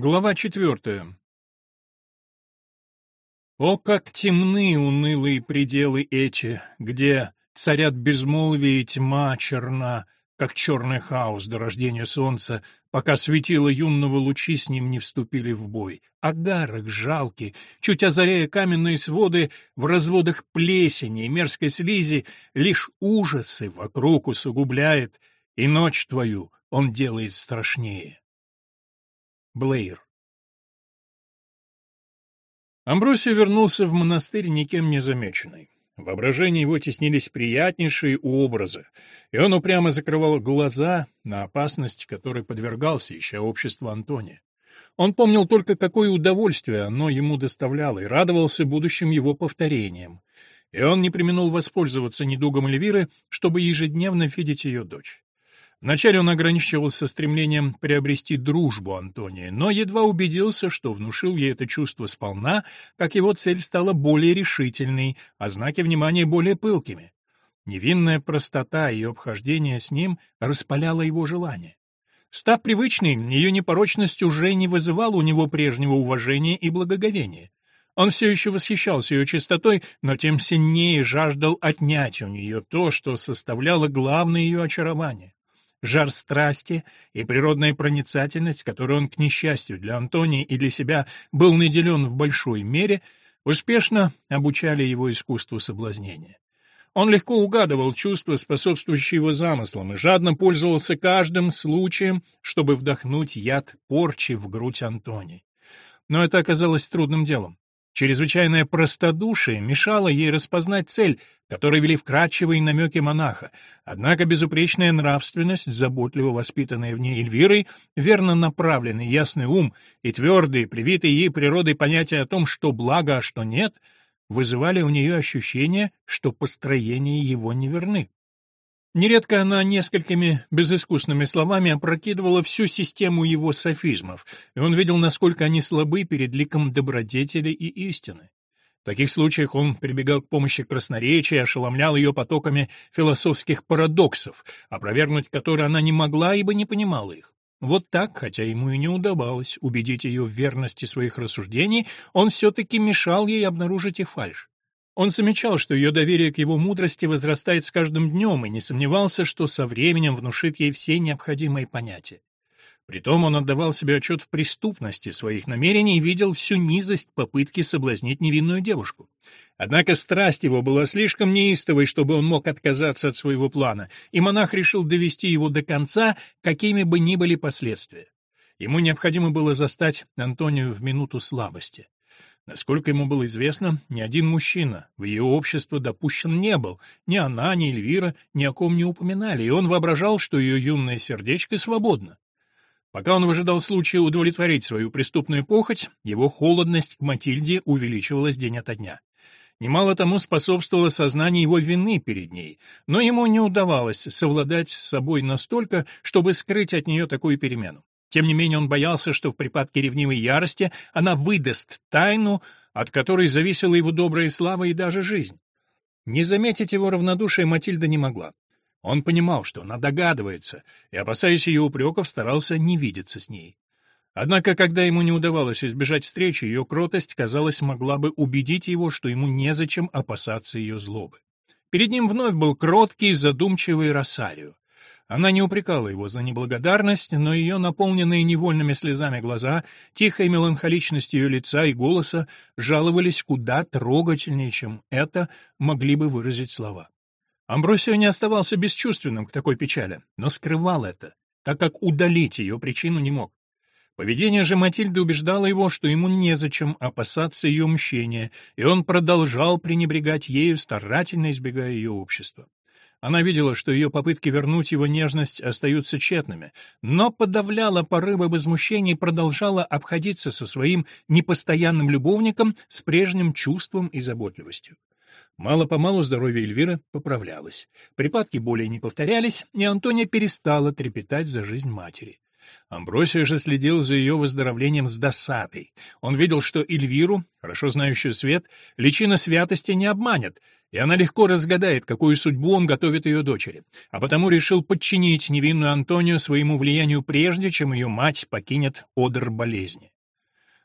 Глава четвертая. О, как темны унылые пределы эти, где царят безмолвие и тьма черна, как черный хаос до рождения солнца, пока светило юного лучи с ним не вступили в бой. Агарок жалкий, чуть озаряя каменные своды, в разводах плесени и мерзкой слизи, лишь ужасы вокруг усугубляет, и ночь твою он делает страшнее. Блэйр. Амбросий вернулся в монастырь никем не замеченный. В воображении его теснились приятнейшие образы, и он упрямо закрывал глаза на опасность, которой подвергался, ища общество Антония. Он помнил только, какое удовольствие оно ему доставляло, и радовался будущим его повторениям. И он не применил воспользоваться недугом Эльвиры, чтобы ежедневно видеть ее дочь. Вначале он ограничивался стремлением приобрести дружбу Антония, но едва убедился, что внушил ей это чувство сполна, как его цель стала более решительной, а знаки внимания более пылкими. Невинная простота ее обхождения с ним распаляла его желание. Став привычной, ее непорочность уже не вызывала у него прежнего уважения и благоговения. Он все еще восхищался ее чистотой, но тем сильнее жаждал отнять у нее то, что составляло главное ее очарование жар страсти и природная проницательность, которой он, к несчастью для Антония и для себя, был наделен в большой мере, успешно обучали его искусству соблазнения. Он легко угадывал чувства, способствующие его замыслам, и жадно пользовался каждым случаем, чтобы вдохнуть яд порчи в грудь Антони. Но это оказалось трудным делом. Чрезвычайное простодушие мешало ей распознать цель, которой вели вкрадчивые намеки монаха, однако безупречная нравственность, заботливо воспитанная в ней Эльвирой, верно направленный ясный ум и твердые, привитые ей природой понятия о том, что благо, а что нет, вызывали у нее ощущение, что построения его неверны. Нередко она несколькими безыскусными словами опрокидывала всю систему его софизмов, и он видел, насколько они слабы перед ликом добродетели и истины. В таких случаях он прибегал к помощи красноречия, ошеломлял ее потоками философских парадоксов, опровергнуть которые она не могла, ибо не понимала их. Вот так, хотя ему и не удавалось убедить ее в верности своих рассуждений, он все-таки мешал ей обнаружить их фальшь. Он замечал, что ее доверие к его мудрости возрастает с каждым днем, и не сомневался, что со временем внушит ей все необходимые понятия. Притом он отдавал себе отчет в преступности своих намерений и видел всю низость попытки соблазнить невинную девушку. Однако страсть его была слишком неистовой, чтобы он мог отказаться от своего плана, и монах решил довести его до конца, какими бы ни были последствия. Ему необходимо было застать Антонию в минуту слабости. Насколько ему было известно, ни один мужчина в ее общество допущен не был, ни она, ни Эльвира ни о ком не упоминали, и он воображал, что ее юное сердечко свободно. Пока он выжидал случая удовлетворить свою преступную похоть, его холодность к Матильде увеличивалась день ото дня. Немало тому способствовало сознание его вины перед ней, но ему не удавалось совладать с собой настолько, чтобы скрыть от нее такую перемену. Тем не менее он боялся, что в припадке ревнивой ярости она выдаст тайну, от которой зависела его добрая слава и даже жизнь. Не заметить его равнодушие Матильда не могла. Он понимал, что она догадывается, и, опасаясь ее упреков, старался не видеться с ней. Однако, когда ему не удавалось избежать встречи, ее кротость, казалось, могла бы убедить его, что ему незачем опасаться ее злобы. Перед ним вновь был кроткий, задумчивый Росарио. Она не упрекала его за неблагодарность, но ее наполненные невольными слезами глаза, тихая меланхоличность ее лица и голоса жаловались куда трогательнее, чем это могли бы выразить слова. Амбросио не оставался бесчувственным к такой печали, но скрывал это, так как удалить ее причину не мог. Поведение же Матильды убеждало его, что ему незачем опасаться ее мщения, и он продолжал пренебрегать ею, старательно избегая ее общества. Она видела, что ее попытки вернуть его нежность остаются тщетными, но подавляла порывы возмущения и продолжала обходиться со своим непостоянным любовником с прежним чувством и заботливостью. Мало-помалу здоровье Эльвиры поправлялось. Припадки более не повторялись, и Антония перестала трепетать за жизнь матери. Амбросия же следил за ее выздоровлением с досадой. Он видел, что Эльвиру, хорошо знающую свет, личина святости не обманет, и она легко разгадает, какую судьбу он готовит ее дочери, а потому решил подчинить невинную Антонию своему влиянию прежде, чем ее мать покинет одр болезни.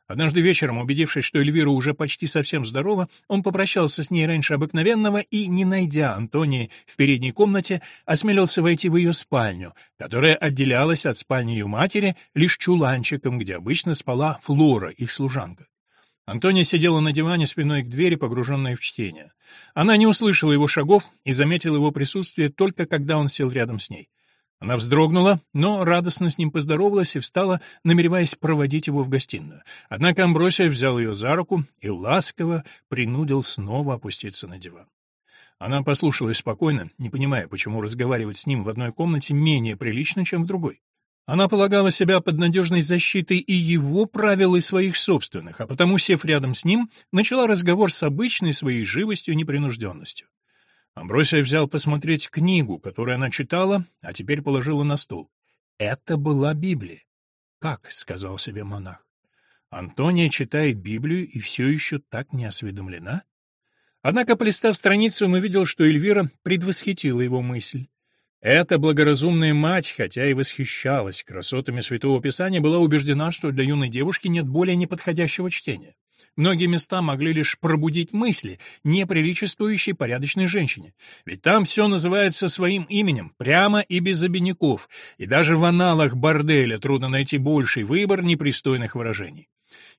Однажды вечером, убедившись, что Эльвира уже почти совсем здорова, он попрощался с ней раньше обыкновенного и, не найдя Антонии в передней комнате, осмелился войти в ее спальню, которая отделялась от спальни ее матери лишь чуланчиком, где обычно спала Флора, их служанка. Антония сидела на диване спиной к двери, погруженная в чтение. Она не услышала его шагов и заметила его присутствие только когда он сел рядом с ней. Она вздрогнула, но радостно с ним поздоровалась и встала, намереваясь проводить его в гостиную. Однако Амбросия взял ее за руку и ласково принудил снова опуститься на диван. Она послушалась спокойно, не понимая, почему разговаривать с ним в одной комнате менее прилично, чем в другой. Она полагала себя под надежной защитой и его правил, и своих собственных, а потому, сев рядом с ним, начала разговор с обычной своей живостью и непринужденностью. Амбросия взял посмотреть книгу, которую она читала, а теперь положила на стол. Это была Библия. «Как?» — сказал себе монах. «Антония читает Библию и все еще так не осведомлена?» Однако, полистав страницу, он увидел, что Эльвира предвосхитила его мысль. Эта благоразумная мать, хотя и восхищалась красотами Святого Писания, была убеждена, что для юной девушки нет более неподходящего чтения. Многие места могли лишь пробудить мысли, не приличествующие порядочной женщине. Ведь там все называется своим именем, прямо и без обиняков, и даже в аналах борделя трудно найти больший выбор непристойных выражений.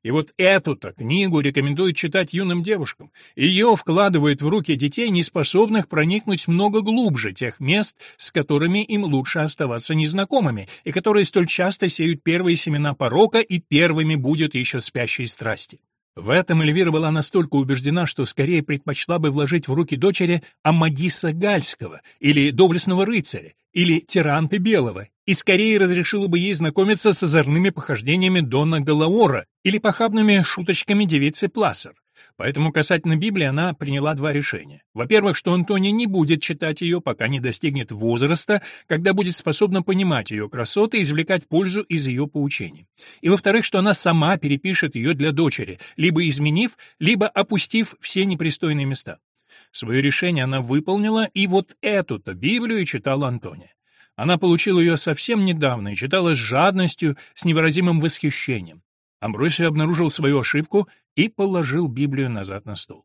И вот эту-то книгу рекомендуют читать юным девушкам. Ее вкладывают в руки детей, не способных проникнуть много глубже тех мест, с которыми им лучше оставаться незнакомыми, и которые столь часто сеют первые семена порока и первыми будут еще спящие страсти. В этом Эльвира была настолько убеждена, что скорее предпочла бы вложить в руки дочери Амадиса Гальского или Доблестного рыцаря, или Тиранты Белого, и скорее разрешила бы ей знакомиться с озорными похождениями Дона Галаора или похабными шуточками девицы Плассер. Поэтому касательно Библии она приняла два решения. Во-первых, что Антония не будет читать ее, пока не достигнет возраста, когда будет способна понимать ее красоты и извлекать пользу из ее поучений. И во-вторых, что она сама перепишет ее для дочери, либо изменив, либо опустив все непристойные места. Свое решение она выполнила, и вот эту-то Библию читала Антония. Она получила ее совсем недавно и читала с жадностью, с невыразимым восхищением. Амбросий обнаружил свою ошибку и положил Библию назад на стол.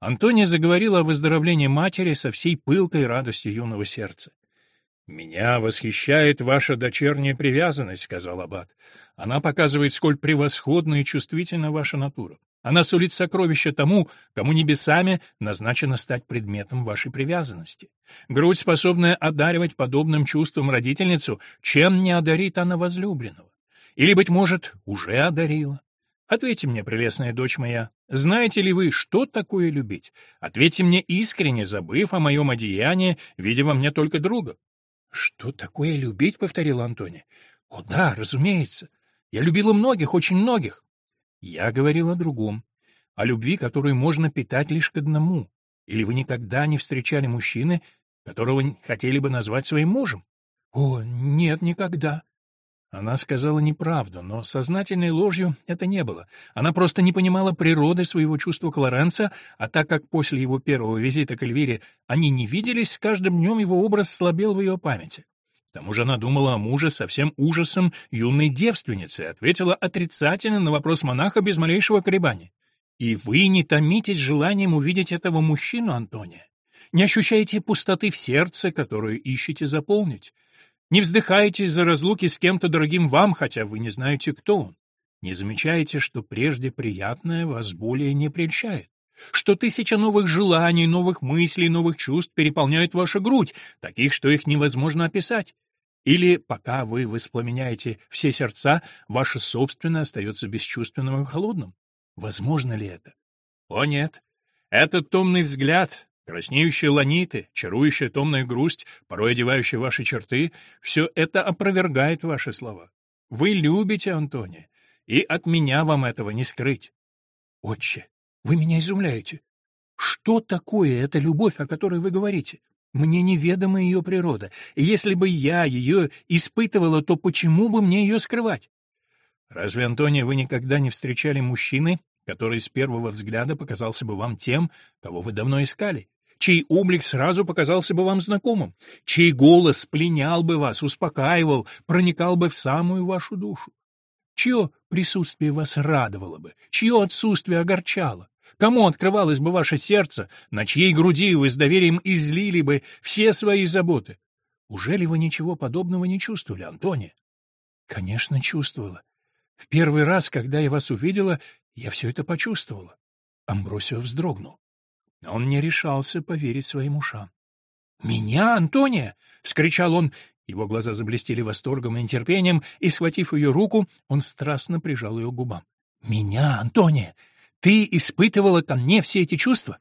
Антония заговорила о выздоровлении матери со всей пылкой радостью юного сердца. «Меня восхищает ваша дочерняя привязанность», — сказал Аббат. «Она показывает, сколь превосходна и чувствительна ваша натура. Она сулит сокровища тому, кому небесами назначено стать предметом вашей привязанности. Грудь, способная одаривать подобным чувством родительницу, чем не одарит она возлюбленного? Или, быть может, уже одарила? Ответьте мне, прелестная дочь моя, знаете ли вы, что такое любить? Ответьте мне искренне, забыв о моем одеянии, видя во мне только друга. — Что такое любить? — повторила Антония. — О да, разумеется. Я любила многих, очень многих. Я говорил о другом, о любви, которую можно питать лишь к одному. Или вы никогда не встречали мужчины, которого хотели бы назвать своим мужем? О, нет, никогда. Она сказала неправду, но сознательной ложью это не было. Она просто не понимала природы своего чувства к Лоренцо, а так как после его первого визита к Эльвире они не виделись, с каждым днем его образ слабел в ее памяти. Тому же она думала о муже со всем ужасом юной девственницы и ответила отрицательно на вопрос монаха без малейшего колебания. «И вы не томитесь желанием увидеть этого мужчину, Антония? Не ощущаете пустоты в сердце, которую ищете заполнить? Не вздыхаете из-за разлуки с кем-то дорогим вам, хотя вы не знаете, кто он? Не замечаете, что прежде приятное вас более не прельщает? что тысяча новых желаний, новых мыслей, новых чувств переполняют вашу грудь, таких, что их невозможно описать. Или, пока вы воспламеняете все сердца, ваше собственное остается бесчувственным и холодным? Возможно ли это? О нет. Этот томный взгляд, краснеющие ланиты, чарующая томная грусть, порой одевающая ваши черты, все это опровергает ваши слова. Вы любите Антония, и от меня вам этого не скрыть. Отче, вы меня изумляете. Что такое эта любовь, о которой вы говорите? Мне неведома ее природа, и если бы я ее испытывала, то почему бы мне ее скрывать? Разве, Антония, вы никогда не встречали мужчины, который с первого взгляда показался бы вам тем, кого вы давно искали? чей облик сразу показался бы вам знакомым, чей голос пленял бы вас, успокаивал, проникал бы в самую вашу душу? Чье присутствие вас радовало бы, чье отсутствие огорчало? Кому открывалось бы ваше сердце, на чьей груди вы с доверием излили бы все свои заботы? Ужели вы ничего подобного не чувствовали, Антония? Конечно, чувствовала. В первый раз, когда я вас увидела, я все это почувствовала. Амбросио вздрогнул. Он не решался поверить своим ушам. «Меня, Антония!» — вскричал он. Его глаза заблестели восторгом и нетерпением, и, схватив ее руку, он страстно прижал ее к губам. «Меня, Антония! Ты испытывала ко мне все эти чувства?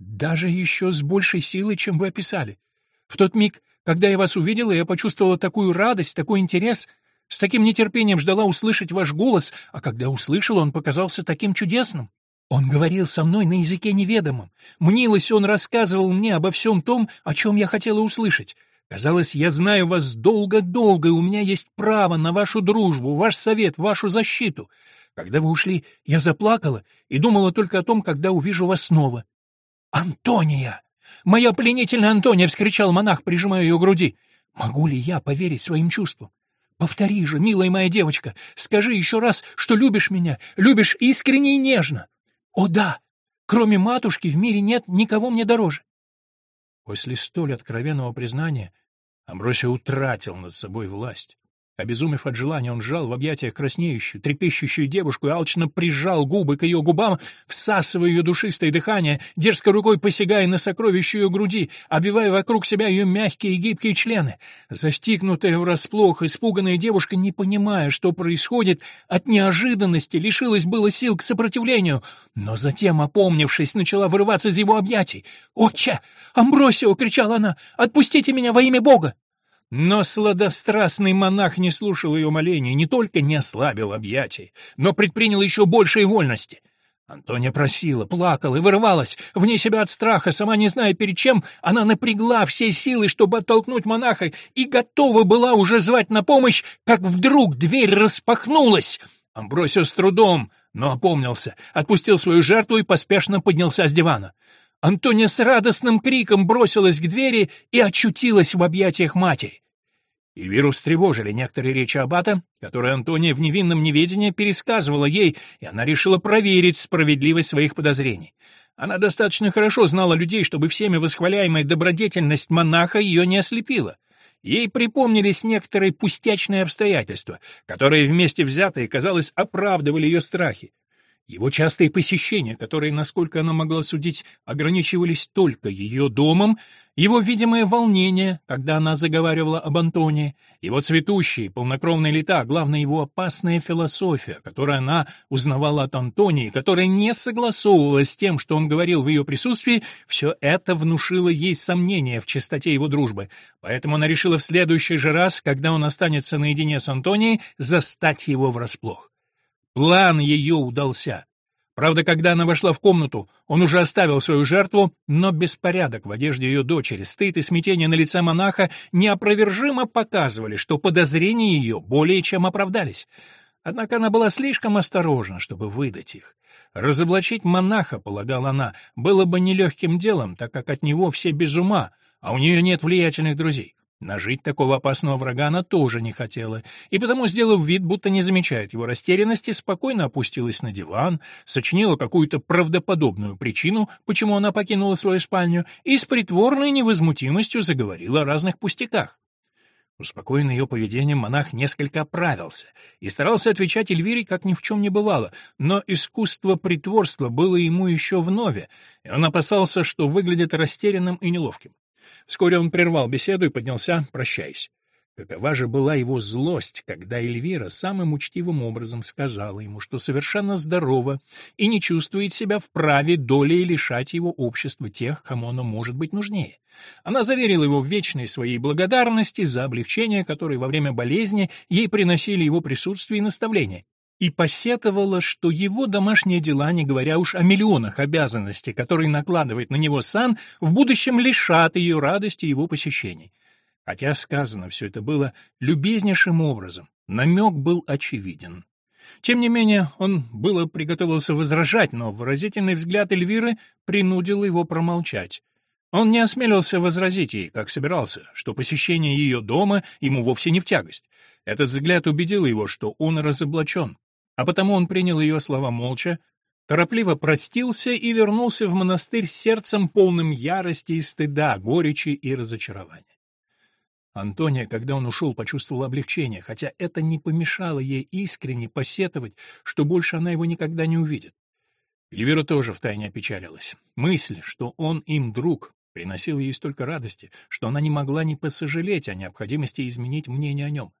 Даже еще с большей силой, чем вы описали. В тот миг, когда я вас увидела, я почувствовала такую радость, такой интерес, с таким нетерпением ждала услышать ваш голос, а когда услышала, он показался таким чудесным. Он говорил со мной на языке неведомом. Мнилось, он рассказывал мне обо всем том, о чем я хотела услышать. Казалось, я знаю вас долго-долго, и у меня есть право на вашу дружбу, ваш совет, вашу защиту. Когда вы ушли, я заплакала и думала только о том, когда увижу вас снова. «Антония! Моя пленительная Антония!» — вскричал монах, прижимая ее к груди. «Могу ли я поверить своим чувствам? Повтори же, милая моя девочка, скажи еще раз, что любишь меня, любишь искренне и нежно. О да! Кроме матушки в мире нет никого мне дороже. После столь откровенного признания Амбросия утратил над собой власть. Обезумев от желания, он сжал в объятиях краснеющую, трепещущую девушку и алчно прижал губы к ее губам, всасывая ее душистое дыхание, дерзко рукой посягая на сокровища ее груди, обвивая вокруг себя ее мягкие и гибкие члены. Застигнутая врасплох, испуганная девушка, не понимая, что происходит, от неожиданности лишилась было сил к сопротивлению, но затем, опомнившись, начала вырываться из его объятий. «Отче! Амбросио!» — кричала она. «Отпустите меня во имя Бога!» Но сладострастный монах не слушал ее молений, не только не ослабил объятий, но предпринял еще большей вольности. Антония просила, плакала и вырывалась, вне себя от страха, сама не зная перед чем, она напрягла все силы, чтобы оттолкнуть монаха, и готова была уже звать на помощь, как вдруг дверь распахнулась. Амбросио с трудом, но опомнился, отпустил свою жертву и поспешно поднялся с дивана. Антония с радостным криком бросилась к двери и очутилась в объятиях матери. Эльвиру встревожили некоторые речи Аббата, которые Антония в невинном неведении пересказывала ей, и она решила проверить справедливость своих подозрений. Она достаточно хорошо знала людей, чтобы всеми восхваляемая добродетельность монаха ее не ослепила. Ей припомнились некоторые пустячные обстоятельства, которые вместе взятые, казалось, оправдывали ее страхи. Его частые посещения, которые, насколько она могла судить, ограничивались только ее домом, его видимое волнение, когда она заговаривала об Антонии, его цветущие, полнокровные лета, главное, его опасная философия, которую она узнавала от Антонии, которая не согласовывалась с тем, что он говорил в ее присутствии, все это внушило ей сомнения в чистоте его дружбы, поэтому она решила в следующий же раз, когда он останется наедине с Антонией, застать его врасплох. План ее удался. Правда, когда она вошла в комнату, он уже оставил свою жертву, но беспорядок в одежде ее дочери, стыд и смятение на лице монаха неопровержимо показывали, что подозрения ее более чем оправдались. Однако она была слишком осторожна, чтобы выдать их. Разоблачить монаха, полагала она, было бы нелегким делом, так как от него все без ума, а у нее нет влиятельных друзей. Нажить такого опасного врага она тоже не хотела, и потому, сделав вид, будто не замечает его растерянности, спокойно опустилась на диван, сочинила какую-то правдоподобную причину, почему она покинула свою спальню, и с притворной невозмутимостью заговорила о разных пустяках. Успокоенный ее поведением, монах несколько оправился и старался отвечать Эльвире, как ни в чем не бывало, но искусство притворства было ему еще вновь, и он опасался, что выглядит растерянным и неловким. Вскоре он прервал беседу и поднялся, прощаясь. Какова же была его злость, когда Эльвира самым учтивым образом сказала ему, что совершенно здорова и не чувствует себя вправе долей лишать его общества тех, кому оно может быть нужнее. Она заверила его в вечной своей благодарности за облегчение, которое во время болезни ей приносили его присутствие и наставления, и посетовала, что его домашние дела, не говоря уж о миллионах обязанностей, которые накладывает на него сан, в будущем лишат ее радости его посещений. Хотя сказано все это было любезнейшим образом, намек был очевиден. Тем не менее, он было приготовился возражать, но выразительный взгляд Эльвиры принудил его промолчать. Он не осмелился возразить ей, как собирался, что посещение ее дома ему вовсе не в тягость. Этот взгляд убедил его, что он разоблачен, а потому он принял ее слова молча, торопливо простился и вернулся в монастырь с сердцем полным ярости и стыда, горечи и разочарования. Антония, когда он ушел, почувствовала облегчение, хотя это не помешало ей искренне посетовать, что больше она его никогда не увидит. Эльвира тоже втайне опечалилась. Мысль, что он им друг, приносил ей столько радости, что она не могла не посожалеть о необходимости изменить мнение о нем.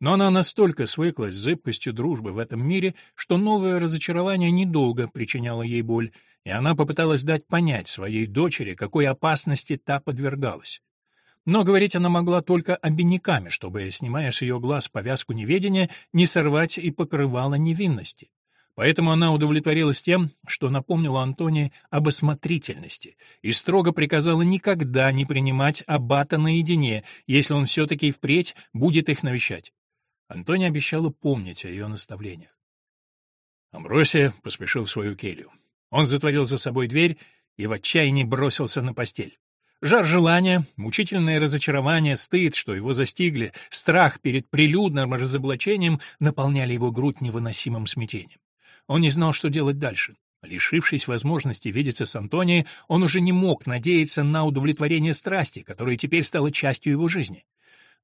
Но она настолько свыклась с зыбкостью дружбы в этом мире, что новое разочарование недолго причиняло ей боль, и она попыталась дать понять своей дочери, какой опасности та подвергалась. Но говорить она могла только обиняками, чтобы, снимая с ее глаз повязку неведения, не сорвать и покрывала невинности. Поэтому она удовлетворилась тем, что напомнила Антоне об осмотрительности и строго приказала никогда не принимать аббата наедине, если он все-таки впредь будет их навещать. Антония обещала помнить о ее наставлениях. Амбросия поспешил в свою келью. Он затворил за собой дверь и в отчаянии бросился на постель. Жар желания, мучительное разочарование, стыд, что его застигли, страх перед прилюдным разоблачением наполняли его грудь невыносимым смятением. Он не знал, что делать дальше. Лишившись возможности видеться с Антонией, он уже не мог надеяться на удовлетворение страсти, которая теперь стала частью его жизни.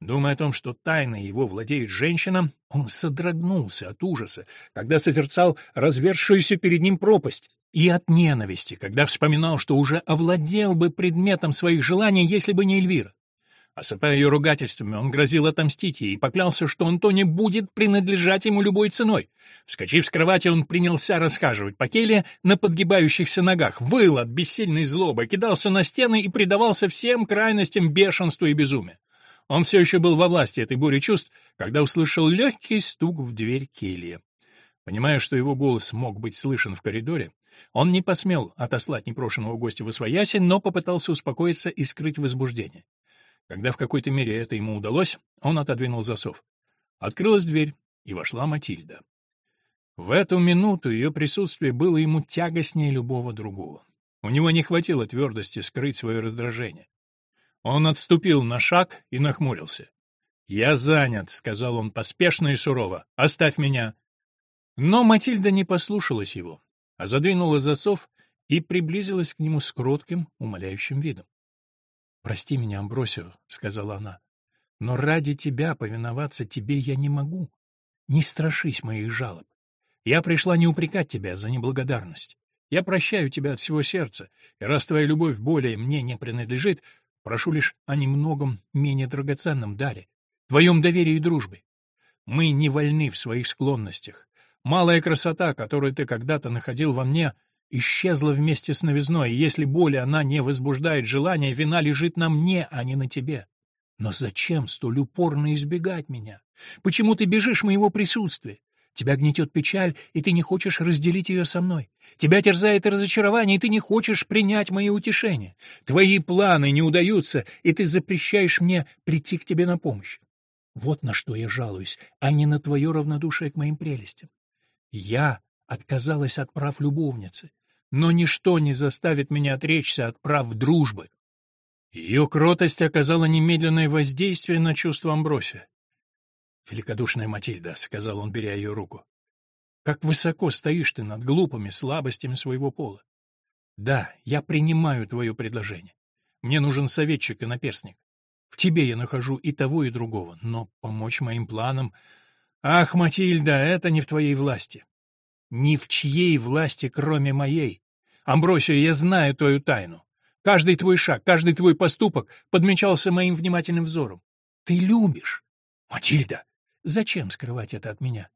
Думая о том, что тайно его владеет женщина, он содрогнулся от ужаса, когда созерцал развершуюся перед ним пропасть, и от ненависти, когда вспоминал, что уже овладел бы предметом своих желаний, если бы не Эльвира. Осыпая ее ругательствами, он грозил отомстить ей и поклялся, что Антони будет принадлежать ему любой ценой. Вскочив с кровати, он принялся расхаживать по келье на подгибающихся ногах, выл от бессильной злобы, кидался на стены и предавался всем крайностям бешенства и безумия. Он все еще был во власти этой бури чувств, когда услышал легкий стук в дверь кельи. Понимая, что его голос мог быть слышен в коридоре, он не посмел отослать непрошенного гостя в освояси, но попытался успокоиться и скрыть возбуждение. Когда в какой-то мере это ему удалось, он отодвинул засов. Открылась дверь, и вошла Матильда. В эту минуту ее присутствие было ему тягостнее любого другого. У него не хватило твердости скрыть свое раздражение. Он отступил на шаг и нахмурился. «Я занят», — сказал он поспешно и сурово. «Оставь меня». Но Матильда не послушалась его, а задвинула засов и приблизилась к нему с кротким, умоляющим видом. «Прости меня, Амбросио», — сказала она, — «но ради тебя повиноваться тебе я не могу. Не страшись моих жалоб. Я пришла не упрекать тебя за неблагодарность. Я прощаю тебя от всего сердца, и раз твоя любовь более мне не принадлежит, прошу лишь о немногом менее драгоценном даре, твоем доверии и дружбе. Мы не вольны в своих склонностях. Малая красота, которую ты когда-то находил во мне, исчезла вместе с новизной, и если боль она не возбуждает желания, вина лежит на мне, а не на тебе. Но зачем столь упорно избегать меня? Почему ты бежишь моего присутствия? Тебя гнетет печаль, и ты не хочешь разделить ее со мной. Тебя терзает разочарование, и ты не хочешь принять мои утешения. Твои планы не удаются, и ты запрещаешь мне прийти к тебе на помощь. Вот на что я жалуюсь, а не на твое равнодушие к моим прелестям. Я отказалась от прав любовницы, но ничто не заставит меня отречься от прав дружбы. Ее кротость оказала немедленное воздействие на чувство Амбросия. «Великодушная Матильда», — сказал он, беря ее руку, — «как высоко стоишь ты над глупыми слабостями своего пола. Да, я принимаю твое предложение. Мне нужен советчик и наперсник. В тебе я нахожу и того, и другого, но помочь моим планам... Ах, Матильда, это не в твоей власти. Ни в чьей власти, кроме моей. Амбросия, я знаю твою тайну. Каждый твой шаг, каждый твой поступок подмечался моим внимательным взором. Ты любишь. Матильда, зачем скрывать это от меня?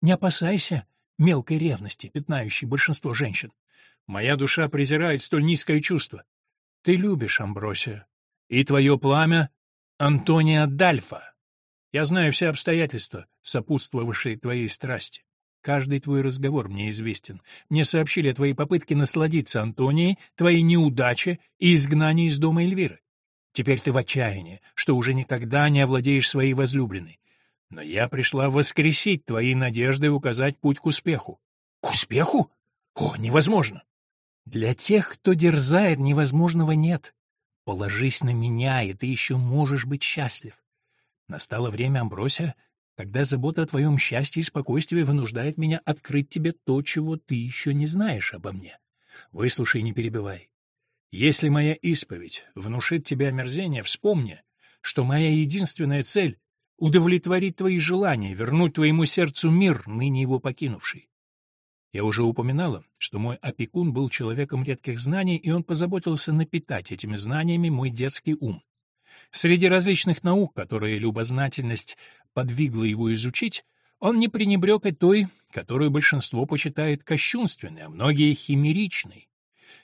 Не опасайся мелкой ревности, пятнающей большинство женщин. Моя душа презирает столь низкое чувство. Ты любишь Амбросия. И твое пламя — Антония Дальфа. Я знаю все обстоятельства, сопутствовавшие твоей страсти. Каждый твой разговор мне известен. Мне сообщили о твоей попытке насладиться Антонией, твоей неудаче и изгнании из дома Эльвиры. Теперь ты в отчаянии, что уже никогда не овладеешь своей возлюбленной. Но я пришла воскресить твои надежды и указать путь к успеху. К успеху? О, невозможно! Для тех, кто дерзает, невозможного нет. Положись на меня, и ты еще можешь быть счастлив. Настало время, Амбросия, когда забота о твоем счастье и спокойствии вынуждает меня открыть тебе то, чего ты еще не знаешь обо мне. Выслушай, не перебивай. Если моя исповедь внушит тебе омерзение, вспомни, что моя единственная цель — удовлетворить твои желания, вернуть твоему сердцу мир, ныне его покинувший. Я уже упоминала, что мой опекун был человеком редких знаний, и он позаботился напитать этими знаниями мой детский ум. Среди различных наук, которые любознательность подвигла его изучить, он не пренебрег и той, которую большинство почитает кощунственной, а многие — химеричной.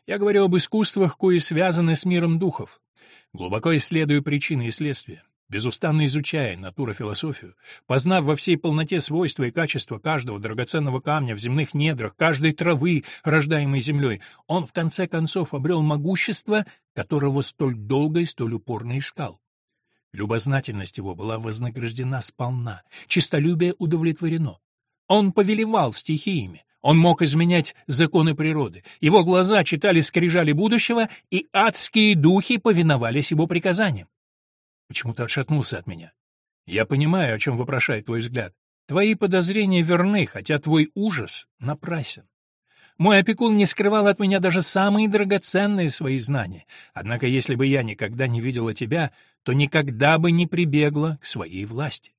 Я говорю об искусствах, кои связаны с миром духов. Глубоко исследую причины и следствия, безустанно изучая натурофилософию, познав во всей полноте свойства и качества каждого драгоценного камня в земных недрах, каждой травы, рождаемой землей, он в конце концов обрел могущество, которого столь долго и столь упорно искал. Любознательность его была вознаграждена сполна, честолюбие удовлетворено. Он повелевал стихиями, он мог изменять законы природы. Его глаза читали скрижали будущего, и адские духи повиновались его приказаниям. Почему ты отшатнулся от меня? Я понимаю, о чем вопрошает твой взгляд. Твои подозрения верны, хотя твой ужас напрасен. Мой опекун не скрывал от меня даже самые драгоценные свои знания. Однако, если бы я никогда не видела тебя, то никогда бы не прибегла к своей власти.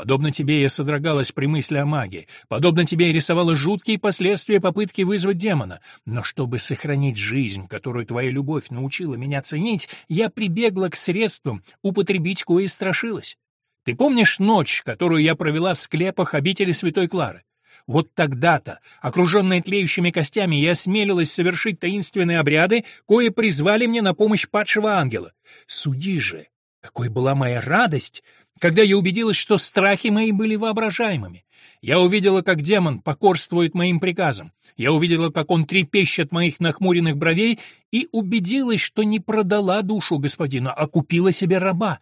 Подобно тебе я содрогалась при мысли о магии, подобно тебе я рисовала жуткие последствия попытки вызвать демона. Но чтобы сохранить жизнь, которую твоя любовь научила меня ценить, я прибегла к средствам, употребить кое страшилась. Ты помнишь ночь, которую я провела в склепах обители Святой Клары? Вот тогда-то, окруженная тлеющими костями, я осмелилась совершить таинственные обряды, кое призвали мне на помощь падшего ангела. Суди же, какой была моя радость, когда я убедилась, что страхи мои были воображаемыми. Я увидела, как демон покорствует моим приказам. Я увидела, как он трепещет моих нахмуренных бровей, и убедилась, что не продала душу господина, а купила себе раба.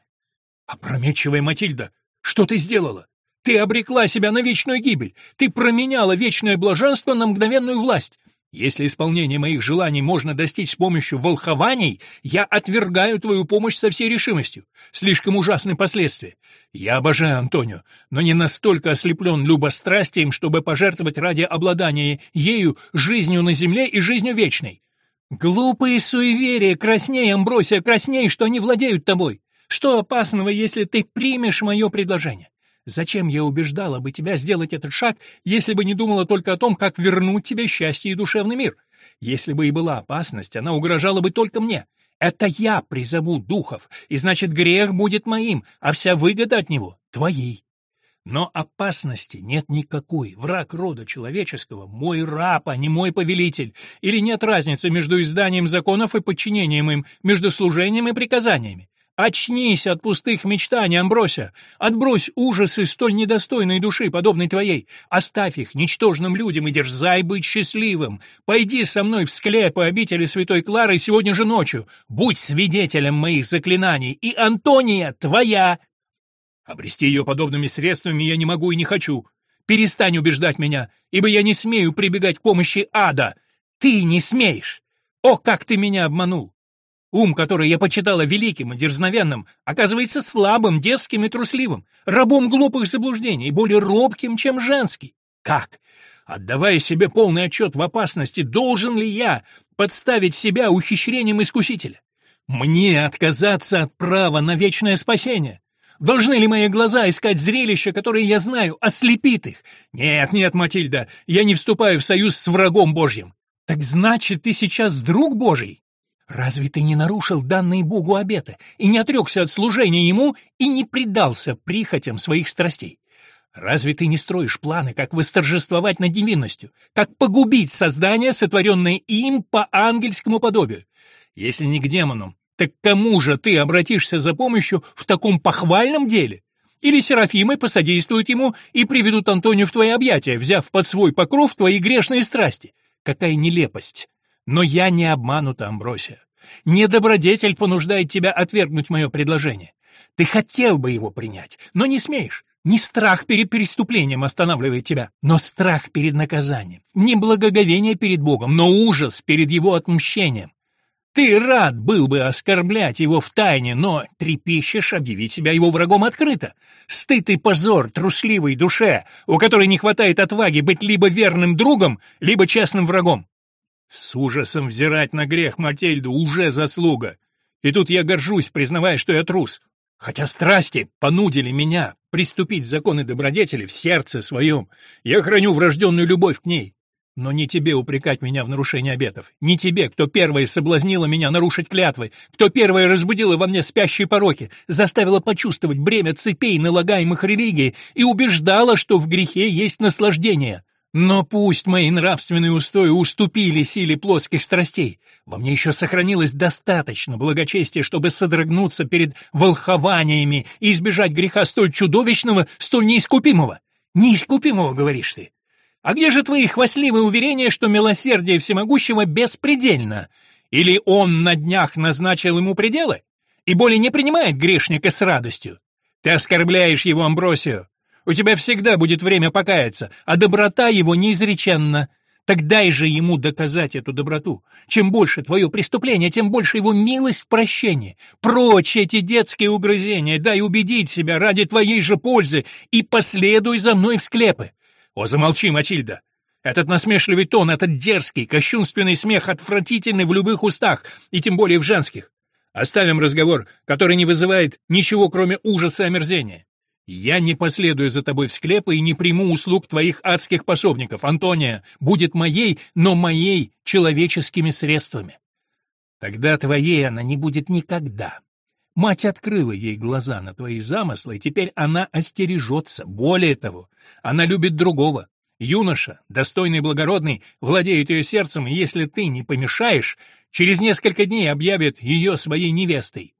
Опрометчивая Матильда, что ты сделала? Ты обрекла себя на вечную гибель. Ты променяла вечное блаженство на мгновенную власть. Если исполнение моих желаний можно достичь с помощью волхований, я отвергаю твою помощь со всей решимостью. Слишком ужасны последствия. Я обожаю Антонио, но не настолько ослеплен любострастием, чтобы пожертвовать ради обладания ею жизнью на земле и жизнью вечной. Глупые суеверия, красней, Амбросия, красней, что они владеют тобой. Что опасного, если ты примешь мое предложение? Зачем я убеждала бы тебя сделать этот шаг, если бы не думала только о том, как вернуть тебе счастье и душевный мир? Если бы и была опасность, она угрожала бы только мне. Это я призову духов, и значит грех будет моим, а вся выгода от него — твоей. Но опасности нет никакой. Враг рода человеческого — мой раб, а не мой повелитель. Или нет разницы между изданием законов и подчинением им, между служением и приказаниями. Очнись от пустых мечтаний, Амброся! Отбрось ужасы столь недостойной души, подобной твоей! Оставь их ничтожным людям и дерзай быть счастливым! Пойди со мной в склеп и обители Святой Клары сегодня же ночью! Будь свидетелем моих заклинаний, и Антония твоя!» Обрести ее подобными средствами я не могу и не хочу. Перестань убеждать меня, ибо я не смею прибегать к помощи ада. Ты не смеешь! О, как ты меня обманул! Ум, который я почитала великим и дерзновенным, оказывается слабым, детским и трусливым, рабом глупых заблуждений, более робким, чем женский. Как? Отдавая себе полный отчет в опасности, должен ли я подставить себя ухищрением искусителя? Мне отказаться от права на вечное спасение? Должны ли мои глаза искать зрелища, которые я знаю, ослепит их? Нет, нет, Матильда, я не вступаю в союз с врагом Божьим. Так значит, ты сейчас друг Божий? Разве ты не нарушил данные Богу обеты и не отрекся от служения Ему и не предался прихотям своих страстей? Разве ты не строишь планы, как восторжествовать над невинностью, как погубить создание, сотворенное им по ангельскому подобию? Если не к демонам, так кому же ты обратишься за помощью в таком похвальном деле? Или серафимы посодействуют ему и приведут Антонию в твои объятия, взяв под свой покров твои грешные страсти? Какая нелепость! Но я не обманута, Амбросия. Недобродетель понуждает тебя отвергнуть мое предложение. Ты хотел бы его принять, но не смеешь. Не страх перед преступлением останавливает тебя, но страх перед наказанием. Не благоговение перед Богом, но ужас перед его отмщением. Ты рад был бы оскорблять его в тайне, но трепещешь объявить себя его врагом открыто. Стыд и позор трусливой душе, у которой не хватает отваги быть либо верным другом, либо честным врагом. С ужасом взирать на грех Матильду уже заслуга. И тут я горжусь, признавая, что я трус. Хотя страсти понудили меня приступить законы добродетели в сердце своем. Я храню врожденную любовь к ней. Но не тебе упрекать меня в нарушении обетов. Не тебе, кто первая соблазнила меня нарушить клятвы, кто первая разбудила во мне спящие пороки, заставила почувствовать бремя цепей, налагаемых религией, и убеждала, что в грехе есть наслаждение. Но пусть мои нравственные устои уступили силе плоских страстей. Во мне еще сохранилось достаточно благочестия, чтобы содрогнуться перед волхованиями и избежать греха столь чудовищного, столь неискупимого. Неискупимого, говоришь ты? А где же твои хвастливые уверения, что милосердие всемогущего беспредельно? Или он на днях назначил ему пределы? И более не принимает грешника с радостью? Ты оскорбляешь его, Амбросию. У тебя всегда будет время покаяться, а доброта его неизреченна. Так дай же ему доказать эту доброту. Чем больше твое преступление, тем больше его милость в прощении. Прочь эти детские угрызения, дай убедить себя ради твоей же пользы и последуй за мной в склепы. О, замолчи, Матильда! Этот насмешливый тон, этот дерзкий, кощунственный смех отвратительный в любых устах, и тем более в женских. Оставим разговор, который не вызывает ничего, кроме ужаса и омерзения. Я не последую за тобой в склепы и не приму услуг твоих адских пособников. Антония будет моей, но моей человеческими средствами. Тогда твоей она не будет никогда. Мать открыла ей глаза на твои замыслы, и теперь она остережется. Более того, она любит другого. Юноша, достойный и благородный, владеет ее сердцем, и если ты не помешаешь, через несколько дней объявит ее своей невестой.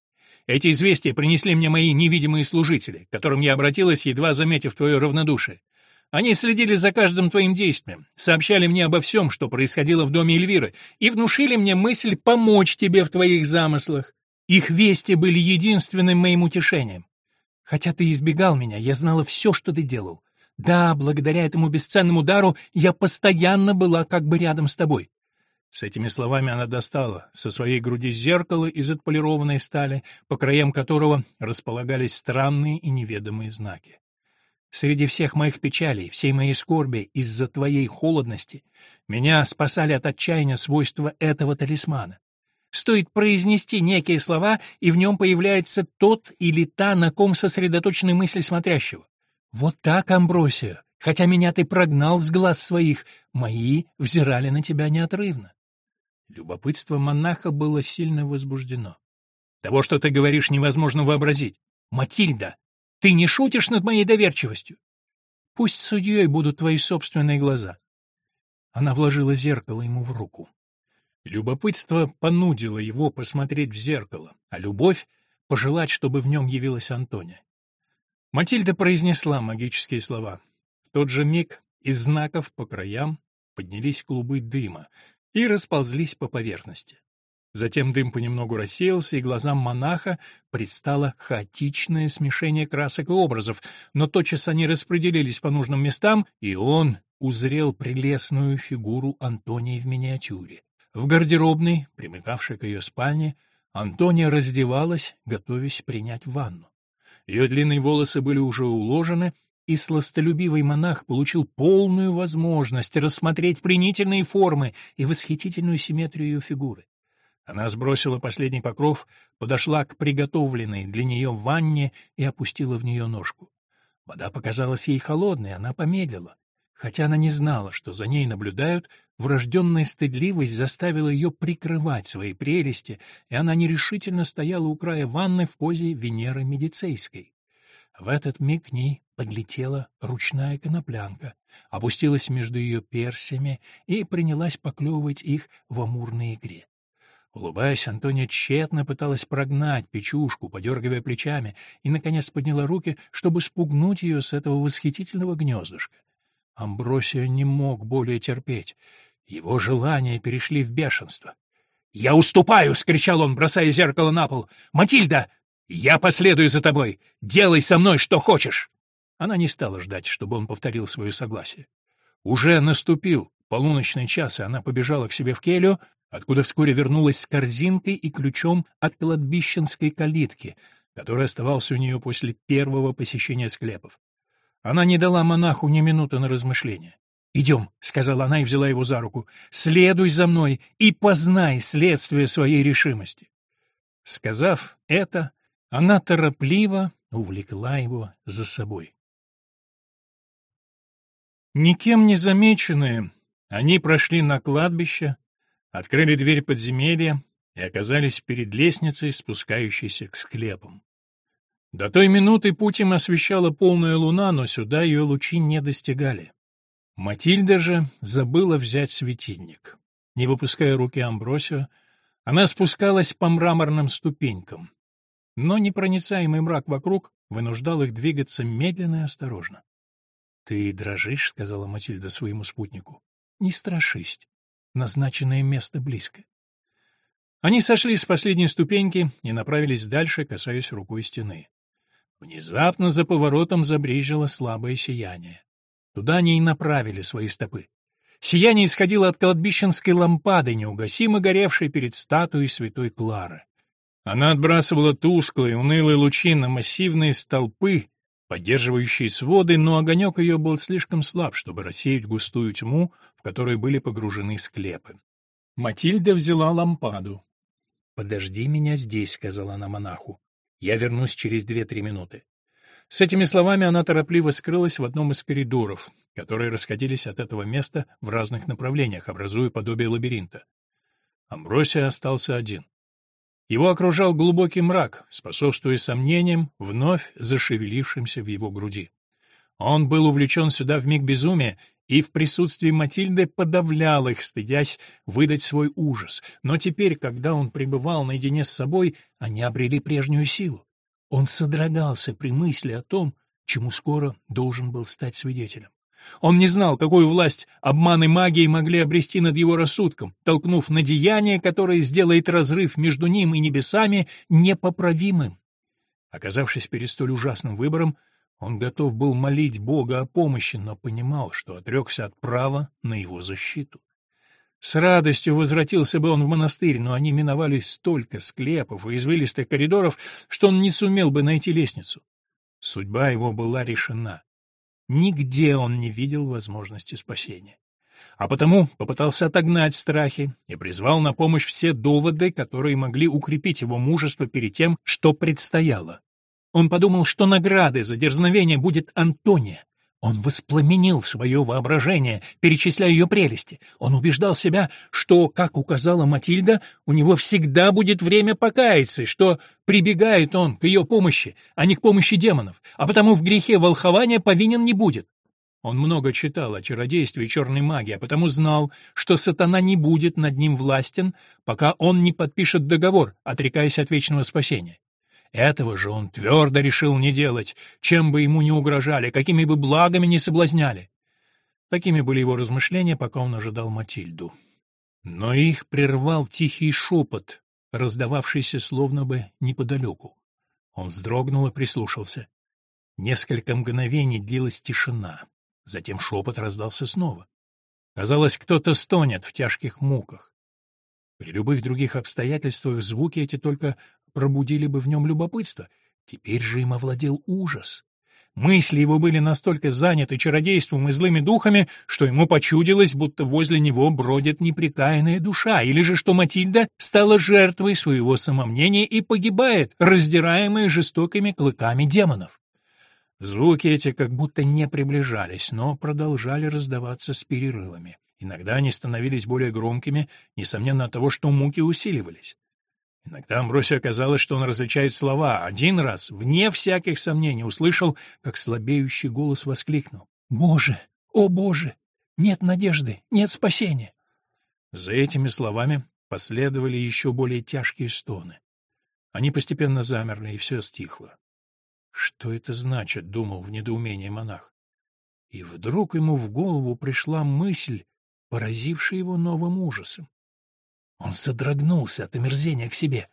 Эти известия принесли мне мои невидимые служители, к которым я обратилась, едва заметив твое равнодушие. Они следили за каждым твоим действием, сообщали мне обо всем, что происходило в доме Эльвиры, и внушили мне мысль помочь тебе в твоих замыслах. Их вести были единственным моим утешением. Хотя ты избегал меня, я знала все, что ты делал. Да, благодаря этому бесценному дару я постоянно была как бы рядом с тобой. С этими словами она достала со своей груди зеркало из отполированной стали, по краям которого располагались странные и неведомые знаки. Среди всех моих печалей, всей моей скорби из-за твоей холодности меня спасали от отчаяния свойства этого талисмана. Стоит произнести некие слова, и в нем появляется тот или та, на ком сосредоточены мысли смотрящего. Вот так, Амбросия, хотя меня ты прогнал с глаз своих, мои взирали на тебя неотрывно. Любопытство монаха было сильно возбуждено. Того, что ты говоришь, невозможно вообразить. Матильда, ты не шутишь над моей доверчивостью? Пусть судьей будут твои собственные глаза. Она вложила зеркало ему в руку. Любопытство понудило его посмотреть в зеркало, а любовь — пожелать, чтобы в нем явилась Антония. Матильда произнесла магические слова. В тот же миг из знаков по краям поднялись клубы дыма и расползлись по поверхности. Затем дым понемногу рассеялся, и глазам монаха предстало хаотичное смешение красок и образов, но тотчас они распределились по нужным местам, и он узрел прелестную фигуру Антонии в миниатюре. В гардеробной, примыкавшей к ее спальне, Антония раздевалась, готовясь принять ванну. Ее длинные волосы были уже уложены, и сластолюбивый монах получил полную возможность рассмотреть пленительные формы и восхитительную симметрию ее фигуры. Она сбросила последний покров, подошла к приготовленной для нее ванне и опустила в нее ножку. Вода показалась ей холодной, она помедлила. Хотя она не знала, что за ней наблюдают, врожденная стыдливость заставила ее прикрывать свои прелести, и она нерешительно стояла у края ванны в позе Венеры Медицейской. В этот миг к ней подлетела ручная коноплянка, опустилась между ее персями и принялась поклевывать их в амурной игре. Улыбаясь, Антония тщетно пыталась прогнать печушку, подергивая плечами, и, наконец, подняла руки, чтобы спугнуть ее с этого восхитительного гнездышка. Амбросия не мог более терпеть. Его желания перешли в бешенство. «Я уступаю!» — скричал он, бросая зеркало на пол. «Матильда! Я последую за тобой! Делай со мной что хочешь!» Она не стала ждать, чтобы он повторил свое согласие. Уже наступил полуночный час, и она побежала к себе в келью, откуда вскоре вернулась с корзинкой и ключом от кладбищенской калитки, который оставался у нее после первого посещения склепов. Она не дала монаху ни минуты на размышление. «Идем», — сказала она и взяла его за руку, — «следуй за мной и познай следствие своей решимости». Сказав это, она торопливо увлекла его за собой. Никем не замеченные, они прошли на кладбище, открыли дверь подземелья и оказались перед лестницей, спускающейся к склепам. До той минуты путь им освещала полная луна, но сюда ее лучи не достигали. Матильда же забыла взять светильник. Не выпуская руки Амбросио, она спускалась по мраморным ступенькам. Но непроницаемый мрак вокруг вынуждал их двигаться медленно и осторожно. — Ты дрожишь, — сказала Матильда своему спутнику. — Не страшись. Назначенное место близко. Они сошли с последней ступеньки и направились дальше, касаясь рукой стены. Внезапно за поворотом забрежило слабое сияние. Туда они и направили свои стопы. Сияние исходило от кладбищенской лампады, неугасимо горевшей перед статуей святой Клары. Она отбрасывала тусклые, унылые лучи на массивные столпы, поддерживающие своды, но огонек ее был слишком слаб, чтобы рассеять густую тьму, в которой были погружены склепы. Матильда взяла лампаду. «Подожди меня здесь», — сказала она монаху. Я вернусь через две-три минуты. С этими словами она торопливо скрылась в одном из коридоров, которые расходились от этого места в разных направлениях, образуя подобие лабиринта. Амбросия остался один. Его окружал глубокий мрак, способствуя сомнениям, вновь зашевелившимся в его груди. Он был увлечен сюда в миг безумия и в присутствии Матильды подавлял их, стыдясь выдать свой ужас. Но теперь, когда он пребывал наедине с собой, они обрели прежнюю силу. Он содрогался при мысли о том, чему скоро должен был стать свидетелем. Он не знал, какую власть обманы магии могли обрести над его рассудком, толкнув на деяние, которое сделает разрыв между ним и небесами непоправимым. Оказавшись перед столь ужасным выбором, он готов был молить Бога о помощи, но понимал, что отрекся от права на его защиту. С радостью возвратился бы он в монастырь, но они миновали столько склепов и извилистых коридоров, что он не сумел бы найти лестницу. Судьба его была решена. Нигде он не видел возможности спасения. А потому попытался отогнать страхи и призвал на помощь все доводы, которые могли укрепить его мужество перед тем, что предстояло. Он подумал, что наградой за дерзновение будет Антония. Он воспламенил свое воображение, перечисляя ее прелести. Он убеждал себя, что, как указала Матильда, у него всегда будет время покаяться, что прибегает он к ее помощи, а не к помощи демонов, а потому в грехе волхования повинен не будет. Он много читал о чародействе и черной магии, а потому знал, что сатана не будет над ним властен, пока он не подпишет договор, отрекаясь от вечного спасения. Этого же он твердо решил не делать, чем бы ему ни угрожали, какими бы благами ни соблазняли. Такими были его размышления, пока он ожидал Матильду. Но их прервал тихий шепот, раздававшийся словно бы неподалеку. Он вздрогнул и прислушался. Несколько мгновений длилась тишина. Затем шепот раздался снова. Казалось, кто-то стонет в тяжких муках. При любых других обстоятельствах звуки эти только пробудили бы в нем любопытство. Теперь же им овладел ужас. Мысли его были настолько заняты чародейством и злыми духами, что ему почудилось, будто возле него бродит непрекаянная душа, или же что Матильда стала жертвой своего самомнения и погибает, раздираемая жестокими клыками демонов. Звуки эти как будто не приближались, но продолжали раздаваться с перерывами. Иногда они становились более громкими, несомненно от того, что муки усиливались. Иногда Амбросию казалось, что он различает слова. Один раз, вне всяких сомнений, услышал, как слабеющий голос воскликнул. «Боже! О, Боже! Нет надежды! Нет спасения!» За этими словами последовали еще более тяжкие стоны. Они постепенно замерли, и все стихло. «Что это значит?» — думал в недоумении монах. И вдруг ему в голову пришла мысль, поразившая его новым ужасом. Он содрогнулся от омерзения к себе.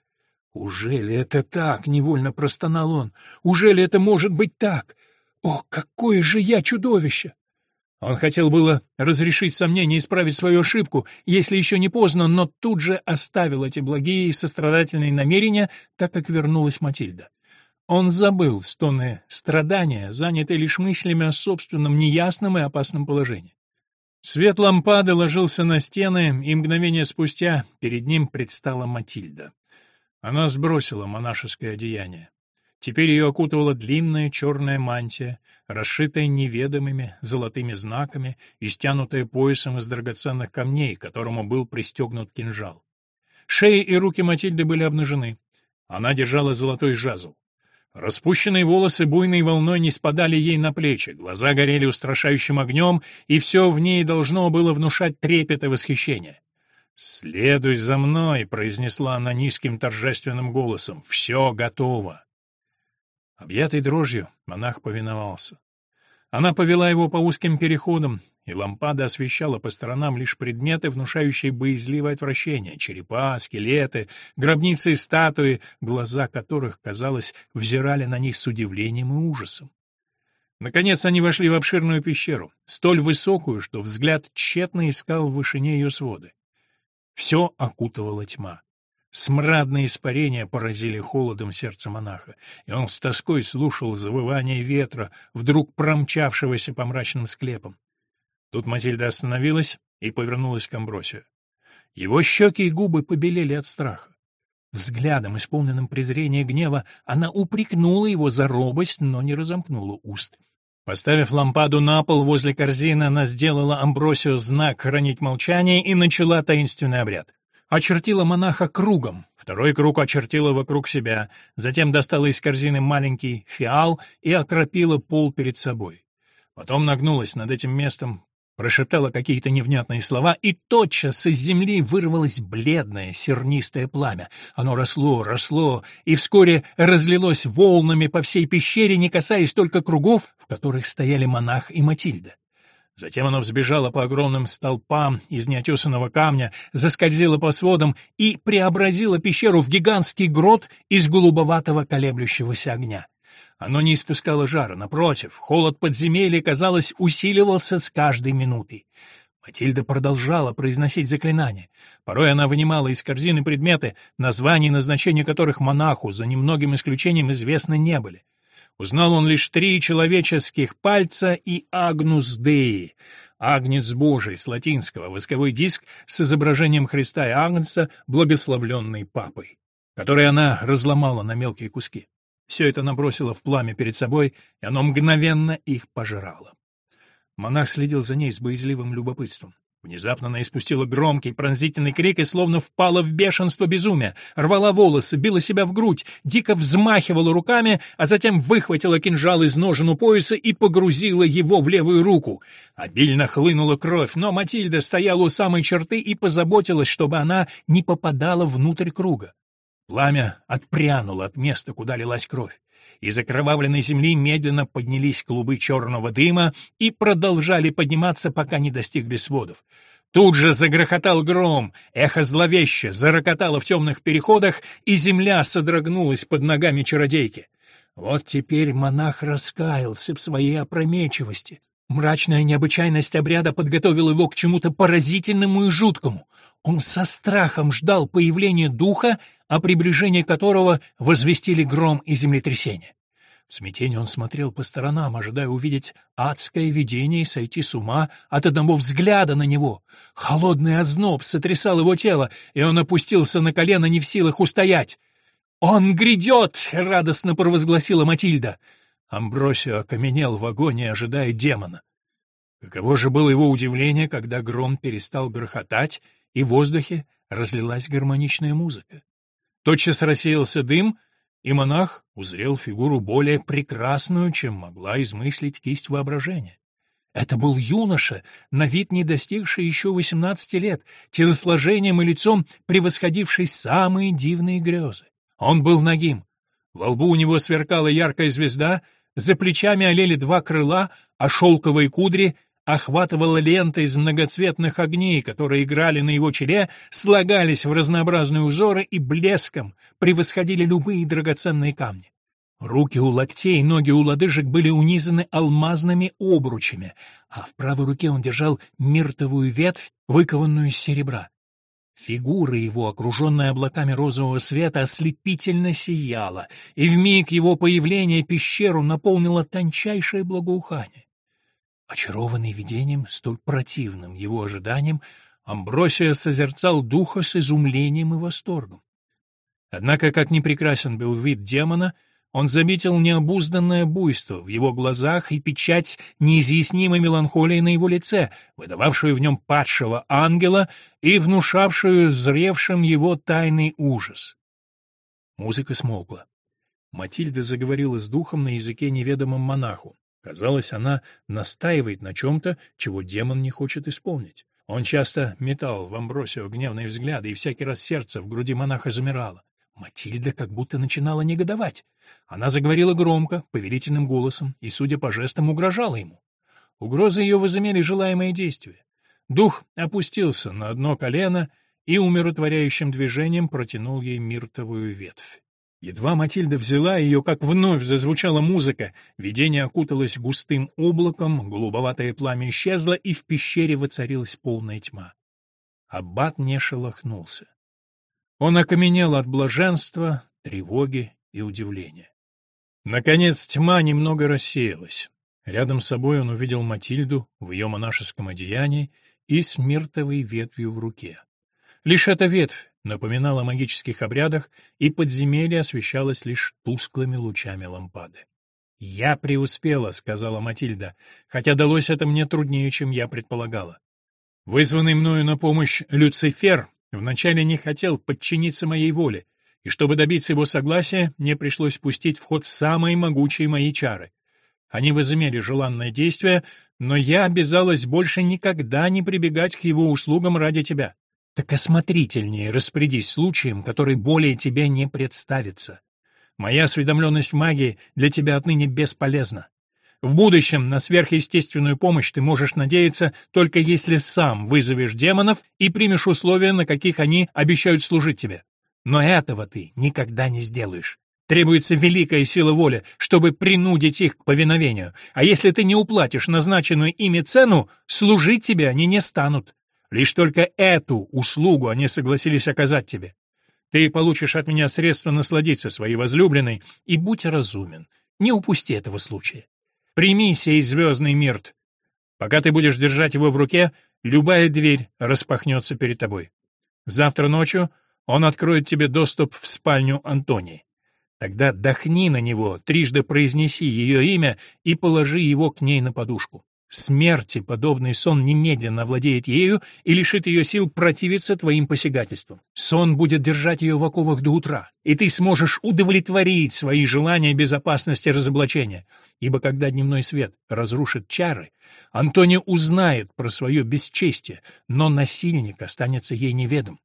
«Ужели это так?» — невольно простонал он. «Ужели это может быть так? О, какое же я чудовище!» Он хотел было разрешить сомнение и исправить свою ошибку, если еще не поздно, но тут же оставил эти благие и сострадательные намерения, так как вернулась Матильда. Он забыл стоны страдания, занятый лишь мыслями о собственном неясном и опасном положении. Свет лампады ложился на стены, и мгновение спустя перед ним предстала Матильда. Она сбросила монашеское одеяние. Теперь ее окутывала длинная черная мантия, расшитая неведомыми золотыми знаками и стянутая поясом из драгоценных камней, к которому был пристегнут кинжал. Шеи и руки Матильды были обнажены. Она держала золотой жезл. Распущенные волосы буйной волной не спадали ей на плечи, глаза горели устрашающим огнем, и все в ней должно было внушать трепет и восхищение. «Следуй за мной», — произнесла она низким торжественным голосом, — «все готово». Объятый дрожью, монах повиновался. Она повела его по узким переходам, и лампада освещала по сторонам лишь предметы, внушающие боязливое отвращение — черепа, скелеты, гробницы и статуи, глаза которых, казалось, взирали на них с удивлением и ужасом. Наконец они вошли в обширную пещеру, столь высокую, что взгляд тщетно искал в вышине ее своды. Все окутывала тьма. Смрадные испарения поразили холодом сердце монаха, и он с тоской слушал завывание ветра, вдруг промчавшегося по мрачным склепам. Тут Матильда остановилась и повернулась к Амбросию. Его щеки и губы побелели от страха. Взглядом, исполненным презрения и гнева, она упрекнула его за робость, но не разомкнула уст. Поставив лампаду на пол возле корзины, она сделала Амбросию знак хранить молчание и начала таинственный обряд очертила монаха кругом, второй круг очертила вокруг себя, затем достала из корзины маленький фиал и окропила пол перед собой. Потом нагнулась над этим местом, прошептала какие-то невнятные слова, и тотчас из земли вырвалось бледное сернистое пламя. Оно росло, росло, и вскоре разлилось волнами по всей пещере, не касаясь только кругов, в которых стояли монах и Матильда. Затем оно взбежало по огромным столпам из неотесанного камня, заскользило по сводам и преобразило пещеру в гигантский грот из голубоватого колеблющегося огня. Оно не испускало жара, напротив, холод подземелья, казалось, усиливался с каждой минутой. Матильда продолжала произносить заклинания. Порой она вынимала из корзины предметы, названия и назначения которых монаху, за немногим исключением, известны не были. Узнал он лишь три человеческих пальца и агнус деи, агнец Божий с латинского, восковой диск с изображением Христа и Агнца, благословленный папой, который она разломала на мелкие куски. Все это набросила в пламя перед собой, и оно мгновенно их пожирало. Монах следил за ней с боязливым любопытством. Внезапно она испустила громкий пронзительный крик и словно впала в бешенство безумия, рвала волосы, била себя в грудь, дико взмахивала руками, а затем выхватила кинжал из ножен у пояса и погрузила его в левую руку. Обильно хлынула кровь, но Матильда стояла у самой черты и позаботилась, чтобы она не попадала внутрь круга. Пламя отпрянуло от места, куда лилась кровь. Из окровавленной земли медленно поднялись клубы черного дыма и продолжали подниматься, пока не достигли сводов. Тут же загрохотал гром, эхо зловеще зарокотало в темных переходах, и земля содрогнулась под ногами чародейки. Вот теперь монах раскаялся в своей опрометчивости. Мрачная необычайность обряда подготовила его к чему-то поразительному и жуткому. Он со страхом ждал появления духа, о приближении которого возвестили гром и землетрясение. В смятении он смотрел по сторонам, ожидая увидеть адское видение и сойти с ума от одного взгляда на него. Холодный озноб сотрясал его тело, и он опустился на колено, не в силах устоять. «Он грядет!» — радостно провозгласила Матильда. Амбросио окаменел в агонии, ожидая демона. Каково же было его удивление, когда гром перестал грохотать, и в воздухе разлилась гармоничная музыка. Тотчас рассеялся дым, и монах узрел фигуру более прекрасную, чем могла измыслить кисть воображения. Это был юноша, на вид не достигший еще восемнадцати лет, телосложением и лицом превосходивший самые дивные грезы. Он был нагим. Во лбу у него сверкала яркая звезда, за плечами олели два крыла, а шелковые кудри охватывала лента из многоцветных огней, которые играли на его челе, слагались в разнообразные узоры и блеском превосходили любые драгоценные камни. Руки у локтей, ноги у лодыжек были унизаны алмазными обручами, а в правой руке он держал миртовую ветвь, выкованную из серебра. Фигура его, окруженная облаками розового света, ослепительно сияла, и в миг его появления пещеру наполнило тончайшее благоухание. Очарованный видением, столь противным его ожиданиям, Амбросия созерцал духа с изумлением и восторгом. Однако, как ни прекрасен был вид демона, он заметил необузданное буйство в его глазах и печать неизъяснимой меланхолии на его лице, выдававшую в нем падшего ангела и внушавшую зревшим его тайный ужас. Музыка смолкла. Матильда заговорила с духом на языке неведомом монаху. Казалось, она настаивает на чем-то, чего демон не хочет исполнить. Он часто метал в Амбросио гневные взгляды, и всякий раз сердце в груди монаха замирало. Матильда как будто начинала негодовать. Она заговорила громко, повелительным голосом, и, судя по жестам, угрожала ему. Угрозы ее возымели желаемое действие. Дух опустился на одно колено и умиротворяющим движением протянул ей миртовую ветвь. Едва Матильда взяла ее, как вновь зазвучала музыка, видение окуталось густым облаком, голубоватое пламя исчезло, и в пещере воцарилась полная тьма. Аббат не шелохнулся. Он окаменел от блаженства, тревоги и удивления. Наконец тьма немного рассеялась. Рядом с собой он увидел Матильду в ее монашеском одеянии и с миртовой ветвью в руке. Лишь эта ветвь напоминала о магических обрядах, и подземелье освещалось лишь тусклыми лучами лампады. «Я преуспела», — сказала Матильда, хотя далось это мне труднее, чем я предполагала. Вызванный мною на помощь Люцифер вначале не хотел подчиниться моей воле, и чтобы добиться его согласия, мне пришлось пустить в ход самые могучие мои чары. Они возымели желанное действие, но я обязалась больше никогда не прибегать к его услугам ради тебя. Так осмотрительнее распорядись случаем, который более тебе не представится. Моя осведомленность в магии для тебя отныне бесполезна. В будущем на сверхъестественную помощь ты можешь надеяться только если сам вызовешь демонов и примешь условия, на каких они обещают служить тебе. Но этого ты никогда не сделаешь. Требуется великая сила воли, чтобы принудить их к повиновению. А если ты не уплатишь назначенную ими цену, служить тебе они не станут. Лишь только эту услугу они согласились оказать тебе. Ты получишь от меня средства насладиться своей возлюбленной, и будь разумен. Не упусти этого случая. Прими сей звездный мирт. Пока ты будешь держать его в руке, любая дверь распахнется перед тобой. Завтра ночью он откроет тебе доступ в спальню Антонии. Тогда дохни на него, трижды произнеси ее имя и положи его к ней на подушку. Смерти подобный сон немедленно овладеет ею и лишит ее сил противиться твоим посягательствам. Сон будет держать ее в оковах до утра, и ты сможешь удовлетворить свои желания безопасности разоблачения. Ибо когда дневной свет разрушит чары, Антония узнает про свое бесчестие, но насильник останется ей неведом.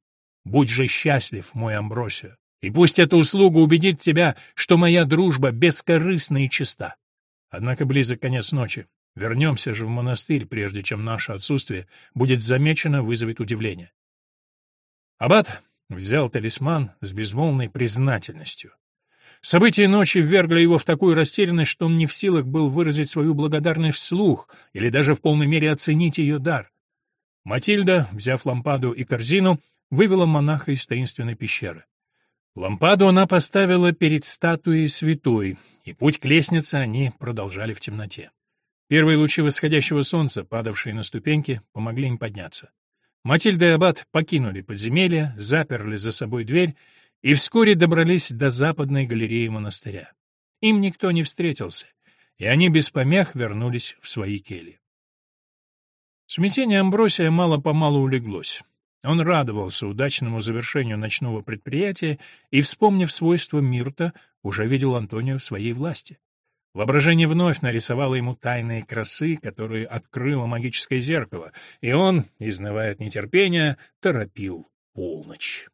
Будь же счастлив, мой Амбросио, и пусть эта услуга убедит тебя, что моя дружба бескорыстна и чиста. Однако близок конец ночи. Вернемся же в монастырь, прежде чем наше отсутствие будет замечено, вызовет удивление. Аббат взял талисман с безмолвной признательностью. События ночи ввергли его в такую растерянность, что он не в силах был выразить свою благодарность вслух или даже в полной мере оценить ее дар. Матильда, взяв лампаду и корзину, вывела монаха из таинственной пещеры. Лампаду она поставила перед статуей святой, и путь к лестнице они продолжали в темноте. Первые лучи восходящего солнца, падавшие на ступеньки, помогли им подняться. Матильда и Аббат покинули подземелье, заперли за собой дверь и вскоре добрались до западной галереи монастыря. Им никто не встретился, и они без помех вернулись в свои кельи. Смятение Амбросия мало-помалу улеглось. Он радовался удачному завершению ночного предприятия и, вспомнив свойства Мирта, уже видел Антонию в своей власти. Воображение вновь нарисовало ему тайные красы, которые открыло магическое зеркало, и он, изнывая от нетерпения, торопил полночь.